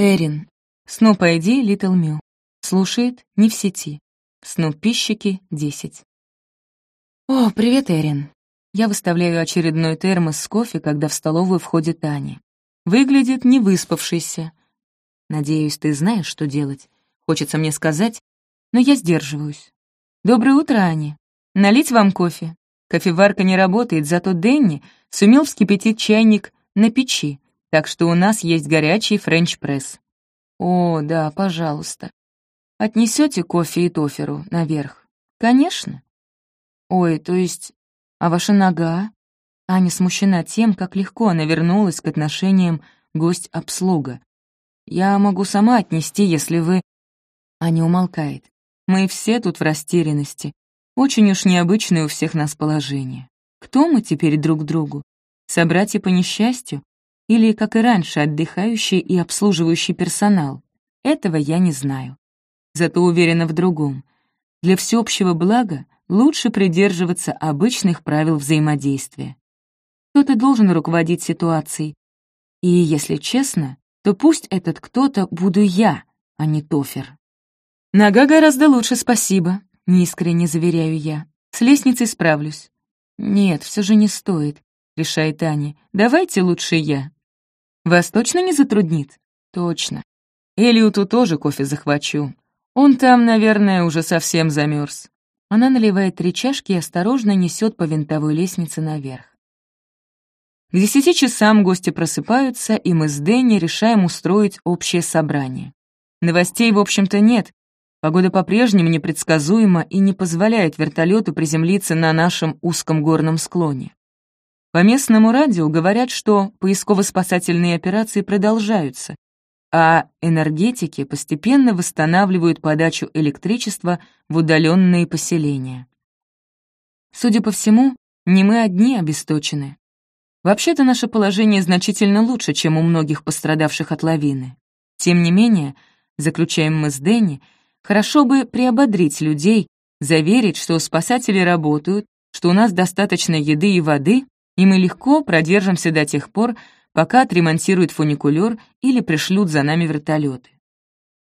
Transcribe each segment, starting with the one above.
Эрин. Снуп ID Little Mew. Слушает, не в сети. Снуп-пищики 10. О, привет, Эрин. Я выставляю очередной термос с кофе, когда в столовую входит Аня. Выглядит не выспавшейся. Надеюсь, ты знаешь, что делать. Хочется мне сказать, но я сдерживаюсь. Доброе утро, Аня. Налить вам кофе? Кофеварка не работает, зато Дэнни сумел вскипятить чайник на печи, так что у нас есть горячий френч-пресс. О, да, пожалуйста. Отнесете кофе и тоферу наверх? Конечно. Ой, то есть... А ваша нога? Аня смущена тем, как легко она вернулась к отношениям гость-обслуга. Я могу сама отнести, если вы... Аня умолкает. Мы все тут в растерянности. Очень уж необычное у всех нас положение. Кто мы теперь друг другу? Собратья по несчастью? Или, как и раньше, отдыхающий и обслуживающий персонал? Этого я не знаю. Зато уверена в другом. Для всеобщего блага лучше придерживаться обычных правил взаимодействия. Кто-то должен руководить ситуацией. И, если честно, то пусть этот кто-то буду я, а не Тофер. Нога гораздо лучше, спасибо. Неискренне заверяю я. С лестницей справлюсь. Нет, все же не стоит, решает Аня. Давайте лучше я. Вас точно не затруднит? Точно. Элиуту тоже кофе захвачу. Он там, наверное, уже совсем замерз. Она наливает три чашки и осторожно несет по винтовой лестнице наверх. К десяти часам гости просыпаются, и мы с Дэнни решаем устроить общее собрание. Новостей, в общем-то, нет, Погода по-прежнему непредсказуема и не позволяет вертолету приземлиться на нашем узком горном склоне. По местному радио говорят, что поисково-спасательные операции продолжаются, а энергетики постепенно восстанавливают подачу электричества в удаленные поселения. Судя по всему, не мы одни обесточены. Вообще-то наше положение значительно лучше, чем у многих пострадавших от лавины. Тем не менее, заключаем мы с Дэнни, Хорошо бы приободрить людей, заверить, что спасатели работают, что у нас достаточно еды и воды, и мы легко продержимся до тех пор, пока отремонтируют фуникулер или пришлют за нами вертолеты.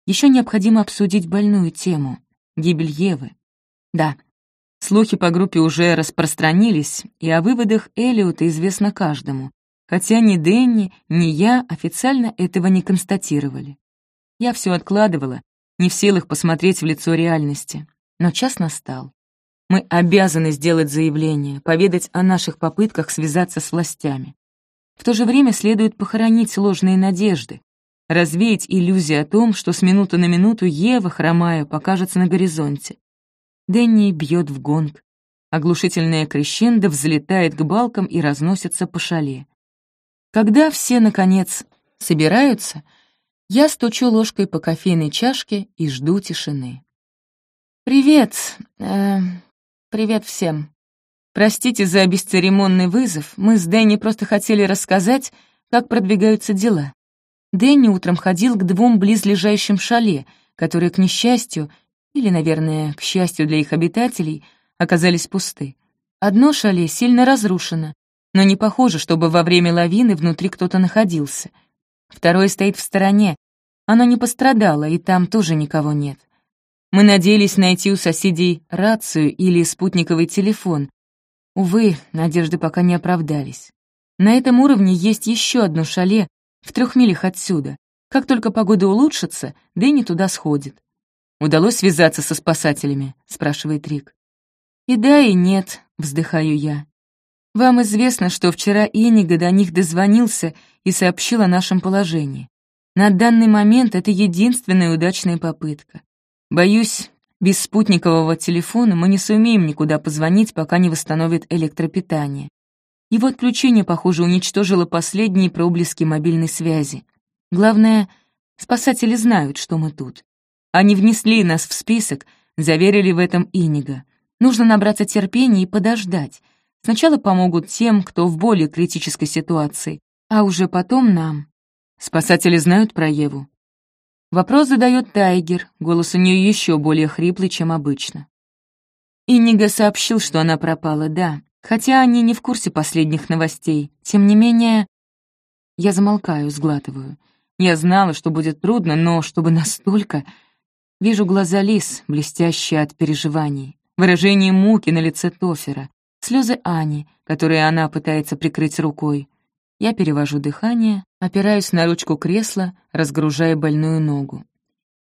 Еще необходимо обсудить больную тему — гибель Евы. Да, слухи по группе уже распространились, и о выводах Элиота известно каждому, хотя ни Дэнни, ни я официально этого не констатировали. Я все откладывала, не в силах посмотреть в лицо реальности. Но час настал. Мы обязаны сделать заявление, поведать о наших попытках связаться с властями. В то же время следует похоронить ложные надежды, развеять иллюзию о том, что с минуты на минуту Ева, хромая, покажется на горизонте. Дэнни бьет в гонг. Оглушительная крещендо взлетает к балкам и разносится по шале. Когда все, наконец, собираются — я стучу ложкой по кофейной чашке и жду тишины. «Привет. Э, привет всем. Простите за бесцеремонный вызов. Мы с Дэнни просто хотели рассказать, как продвигаются дела. Дэнни утром ходил к двум близлежащим шале, которые, к несчастью, или, наверное, к счастью для их обитателей, оказались пусты. Одно шале сильно разрушено, но не похоже, чтобы во время лавины внутри кто-то находился — Второе стоит в стороне. Оно не пострадало, и там тоже никого нет. Мы надеялись найти у соседей рацию или спутниковый телефон. Увы, надежды пока не оправдались. На этом уровне есть еще одно шале в трех милях отсюда. Как только погода улучшится, Дэнни туда сходит. «Удалось связаться со спасателями?» — спрашивает Рик. «И да, и нет», — вздыхаю я. «Вам известно, что вчера Инига до них дозвонился и сообщил о нашем положении. На данный момент это единственная удачная попытка. Боюсь, без спутникового телефона мы не сумеем никуда позвонить, пока не восстановит электропитание. Его отключение, похоже, уничтожило последние проблески мобильной связи. Главное, спасатели знают, что мы тут. Они внесли нас в список, заверили в этом Инига. Нужно набраться терпения и подождать. Сначала помогут тем, кто в более критической ситуации, а уже потом нам. Спасатели знают про Еву. Вопрос задает Тайгер, голос у нее еще более хриплый, чем обычно. Иннига сообщил, что она пропала, да, хотя они не в курсе последних новостей. Тем не менее... Я замолкаю, сглатываю. Я знала, что будет трудно, но чтобы настолько... Вижу глаза Лис, блестящие от переживаний, выражение муки на лице Тофера, слезы Ани, которые она пытается прикрыть рукой. Я перевожу дыхание, опираюсь на ручку кресла, разгружая больную ногу.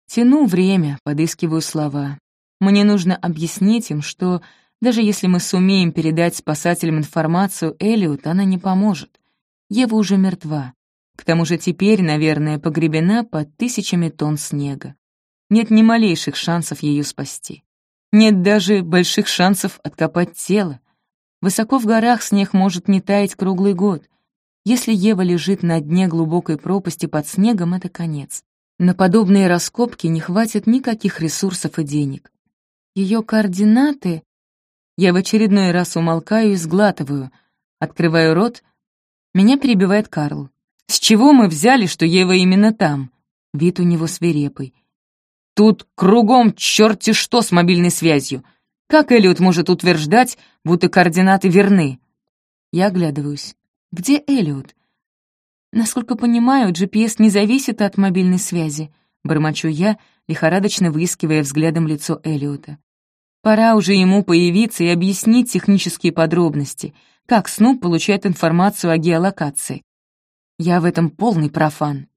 Тяну время, подыскиваю слова. Мне нужно объяснить им, что даже если мы сумеем передать спасателям информацию Элиот, она не поможет. Ева уже мертва. К тому же теперь, наверное, погребена под тысячами тонн снега. Нет ни малейших шансов ее спасти. Нет даже больших шансов откопать тело. Высоко в горах снег может не таять круглый год. Если Ева лежит на дне глубокой пропасти под снегом, это конец. На подобные раскопки не хватит никаких ресурсов и денег. Ее координаты... Я в очередной раз умолкаю и сглатываю, открываю рот. Меня перебивает Карл. «С чего мы взяли, что Ева именно там?» Вид у него свирепый. «Тут кругом черти что с мобильной связью. Как Элliot может утверждать, будто координаты верны?» Я оглядываюсь. Где Элиот? Насколько понимаю, GPS не зависит от мобильной связи, бормочу я, лихорадочно выискивая взглядом лицо Элиота. Пора уже ему появиться и объяснить технические подробности, как Снуп получает информацию о геолокации. Я в этом полный профан.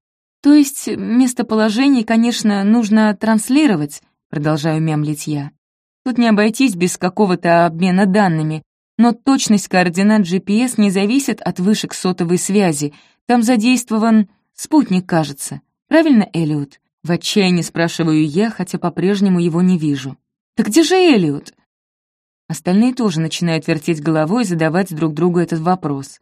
То есть местоположение, конечно, нужно транслировать, продолжаю мямлить я. Тут не обойтись без какого-то обмена данными, но точность координат GPS не зависит от вышек сотовой связи. Там задействован спутник, кажется. Правильно, Элиот? В отчаянии спрашиваю я, хотя по-прежнему его не вижу. «Так где же Элиот?» Остальные тоже начинают вертеть головой и задавать друг другу этот вопрос.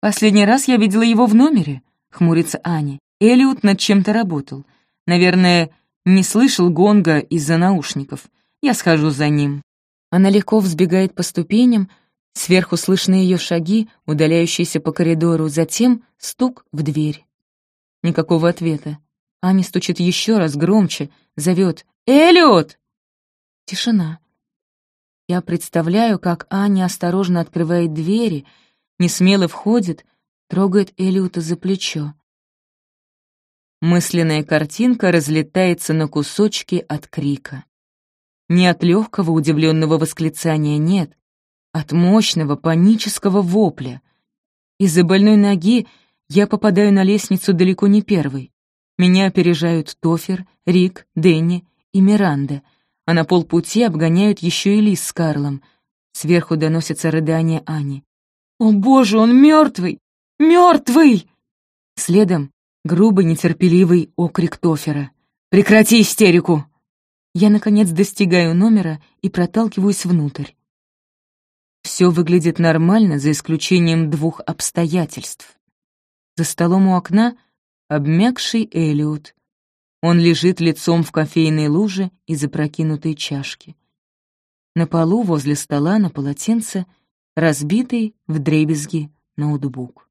«Последний раз я видела его в номере», — хмурится Аня. Элиот над чем-то работал. Наверное, не слышал гонга из-за наушников. Я схожу за ним. Она легко взбегает по ступеням, сверху слышны ее шаги, удаляющиеся по коридору, затем стук в дверь. Никакого ответа. Аня стучит еще раз громче, зовет «Эллиот!» Тишина. Я представляю, как Аня осторожно открывает двери, несмело входит, трогает Элиота за плечо. Мысленная картинка разлетается на кусочки от крика. Не от легкого удивленного восклицания нет, от мощного панического вопля. Из-за больной ноги я попадаю на лестницу далеко не первой. Меня опережают Тофер, Рик, Дэнни и Миранда, а на полпути обгоняют еще и Лис с Карлом. Сверху доносится рыдание Ани. «О боже, он мертвый! Мертвый!» Следом грубый, нетерпеливый окрик Тофера. «Прекрати истерику!» Я, наконец, достигаю номера и проталкиваюсь внутрь. Все выглядит нормально, за исключением двух обстоятельств. За столом у окна обмякший Элиот. Он лежит лицом в кофейной луже и запрокинутой чашки. На полу возле стола на полотенце разбитый вдребезги ноутбук.